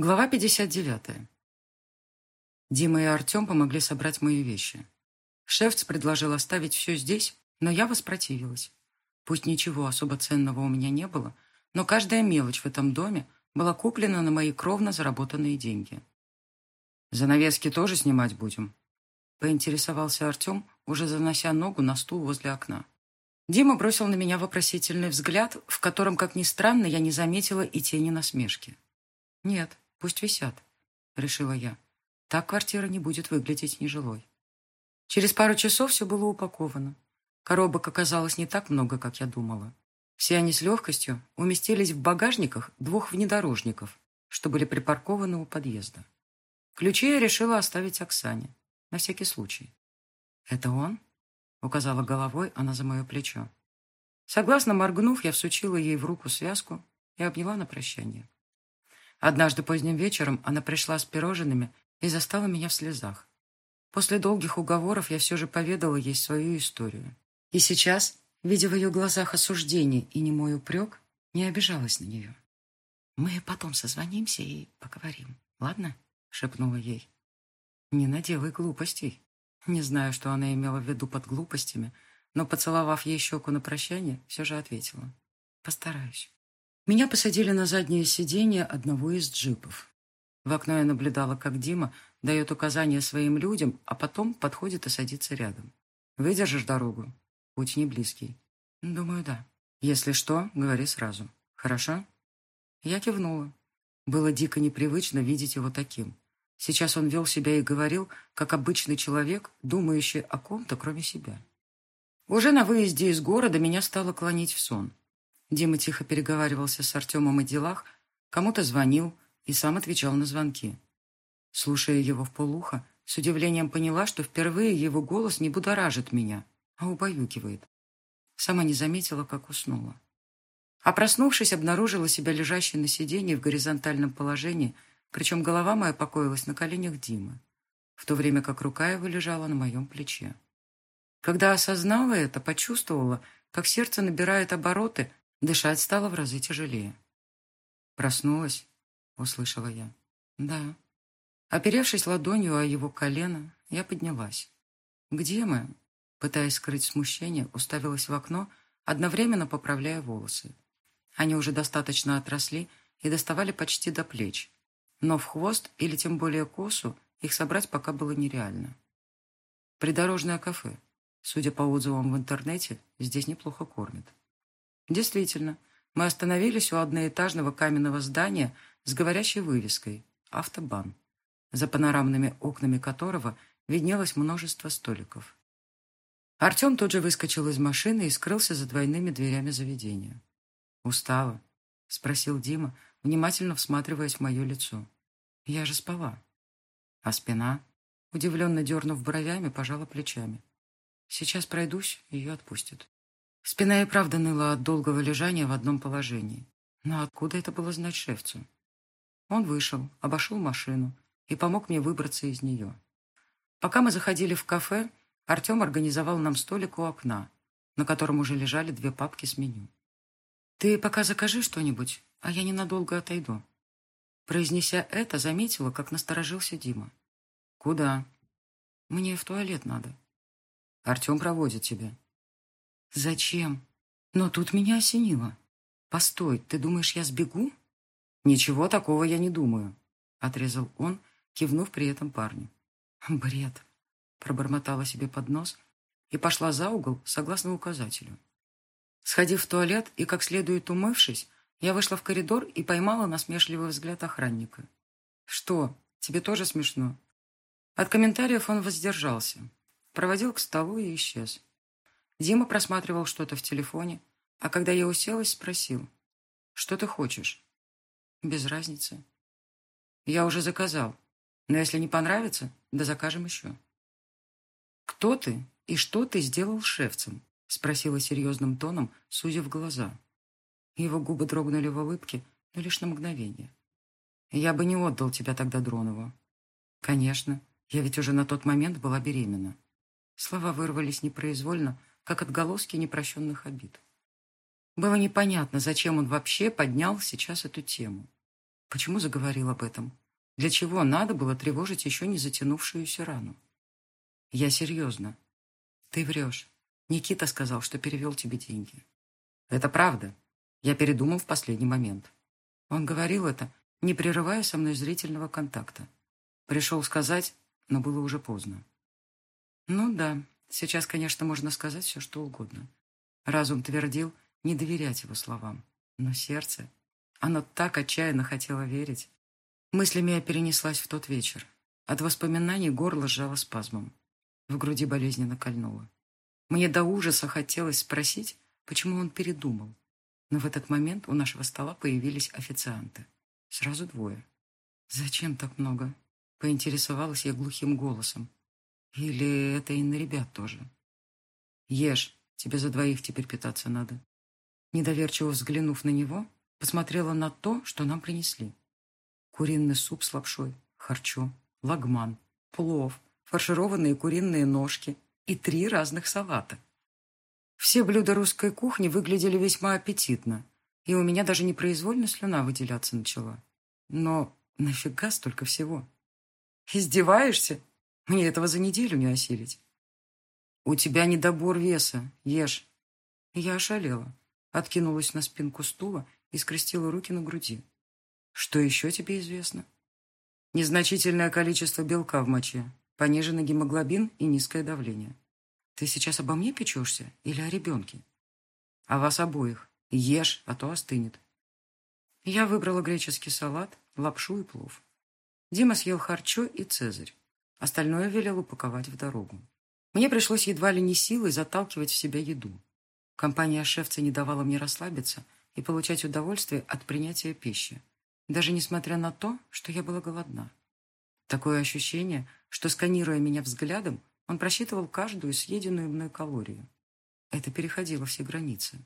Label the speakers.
Speaker 1: Глава 59. Дима и Артем помогли собрать мои вещи. Шефц предложил оставить все здесь, но я воспротивилась. Пусть ничего особо ценного у меня не было, но каждая мелочь в этом доме была куплена на мои кровно заработанные деньги. «Занавески тоже снимать будем?» поинтересовался Артем, уже занося ногу на стул возле окна. Дима бросил на меня вопросительный взгляд, в котором, как ни странно, я не заметила и тени насмешки. «Нет, Пусть висят, решила я. Так квартира не будет выглядеть нежилой. Через пару часов все было упаковано. Коробок оказалось не так много, как я думала. Все они с легкостью уместились в багажниках двух внедорожников, что были припаркованы у подъезда. Ключи я решила оставить Оксане, на всякий случай. «Это он?» — указала головой она за мое плечо. Согласно моргнув, я всучила ей в руку связку и обняла на прощание. Однажды поздним вечером она пришла с пирожными и застала меня в слезах. После долгих уговоров я все же поведала ей свою историю. И сейчас, видя в ее глазах осуждение и немой упрек, не обижалась на нее. «Мы потом созвонимся и поговорим, ладно?» — шепнула ей. «Не наделай глупостей». Не знаю, что она имела в виду под глупостями, но, поцеловав ей щеку на прощание, все же ответила. «Постараюсь». Меня посадили на заднее сиденье одного из джипов. В окно я наблюдала, как Дима дает указания своим людям, а потом подходит и садится рядом. «Выдержишь дорогу? Путь не близкий». «Думаю, да. Если что, говори сразу. Хорошо?» Я кивнула. Было дико непривычно видеть его таким. Сейчас он вел себя и говорил, как обычный человек, думающий о ком-то, кроме себя. Уже на выезде из города меня стало клонить в сон. Дима тихо переговаривался с Артемом о делах, кому-то звонил и сам отвечал на звонки. Слушая его в полухо, с удивлением поняла, что впервые его голос не будоражит меня, а убаюкивает. Сама не заметила, как уснула. А проснувшись, обнаружила себя лежащей на сиденье в горизонтальном положении, причем голова моя покоилась на коленях Димы, в то время как рука его лежала на моем плече. Когда осознала это, почувствовала, как сердце набирает обороты, Дышать стало в разы тяжелее. «Проснулась?» — услышала я. «Да». Оперевшись ладонью о его колено, я поднялась. «Где мы?» Пытаясь скрыть смущение, уставилась в окно, одновременно поправляя волосы. Они уже достаточно отросли и доставали почти до плеч. Но в хвост или тем более косу их собрать пока было нереально. Придорожное кафе. Судя по отзывам в интернете, здесь неплохо кормят. Действительно, мы остановились у одноэтажного каменного здания с говорящей вывеской «Автобан», за панорамными окнами которого виднелось множество столиков. Артем тут же выскочил из машины и скрылся за двойными дверями заведения. «Устала?» — спросил Дима, внимательно всматриваясь в мое лицо. «Я же спала». «А спина?» — удивленно дернув бровями, пожала плечами. «Сейчас пройдусь, ее отпустят». Спина и правда ныла от долгого лежания в одном положении. Но откуда это было знать шефцу? Он вышел, обошел машину и помог мне выбраться из нее. Пока мы заходили в кафе, Артем организовал нам столик у окна, на котором уже лежали две папки с меню. «Ты пока закажи что-нибудь, а я ненадолго отойду». Произнеся это, заметила, как насторожился Дима. «Куда?» «Мне в туалет надо». «Артем проводит тебя», Зачем? Но тут меня осенило. Постой, ты думаешь, я сбегу? Ничего такого я не думаю, отрезал он, кивнув при этом парню. Бред, пробормотала себе под нос и пошла за угол согласно указателю. Сходив в туалет и как следует умывшись, я вышла в коридор и поймала насмешливый взгляд охранника. «Что, тебе тоже смешно?» От комментариев он воздержался, проводил к столу и исчез. Дима просматривал что-то в телефоне, а когда я уселась, спросил. «Что ты хочешь?» «Без разницы». «Я уже заказал. Но если не понравится, да закажем еще». «Кто ты и что ты сделал шефцем?» спросила серьезным тоном, сузив глаза. Его губы дрогнули в улыбке, но лишь на мгновение. «Я бы не отдал тебя тогда Дронову». «Конечно, я ведь уже на тот момент была беременна». Слова вырвались непроизвольно, как отголоски непрощенных обид. Было непонятно, зачем он вообще поднял сейчас эту тему. Почему заговорил об этом? Для чего надо было тревожить еще не затянувшуюся рану? Я серьезно. Ты врешь. Никита сказал, что перевел тебе деньги. Это правда. Я передумал в последний момент. Он говорил это, не прерывая со мной зрительного контакта. Пришел сказать, но было уже поздно. Ну да, сейчас, конечно, можно сказать все, что угодно. Разум твердил не доверять его словам. Но сердце... Оно так отчаянно хотело верить. Мыслями я перенеслась в тот вечер. От воспоминаний горло сжало спазмом. В груди болезненно кольнуло. Мне до ужаса хотелось спросить, почему он передумал. Но в этот момент у нашего стола появились официанты. Сразу двое. «Зачем так много?» — поинтересовалась я глухим голосом. «Или это и на ребят тоже?» «Ешь, тебе за двоих теперь питаться надо». Недоверчиво взглянув на него, посмотрела на то, что нам принесли. Куриный суп с лапшой, харчо, лагман, плов, фаршированные куриные ножки и три разных салата. Все блюда русской кухни выглядели весьма аппетитно, и у меня даже непроизвольно слюна выделяться начала. Но нафига столько всего? Издеваешься? Мне этого за неделю не осилить. У тебя недобор веса, ешь. Я ошалела, откинулась на спинку стула и скрестила руки на груди. Что еще тебе известно? Незначительное количество белка в моче, пониженный гемоглобин и низкое давление. Ты сейчас обо мне печешься или о ребенке? О вас обоих. Ешь, а то остынет. Я выбрала греческий салат, лапшу и плов. Дима съел харчо и цезарь. Остальное велел упаковать в дорогу. Мне пришлось едва ли не силой заталкивать в себя еду. Компания шефца не давала мне расслабиться и получать удовольствие от принятия пищи, даже несмотря на то, что я была голодна. Такое ощущение, что, сканируя меня взглядом, он просчитывал каждую съеденную мной калорию. Это переходило все границы.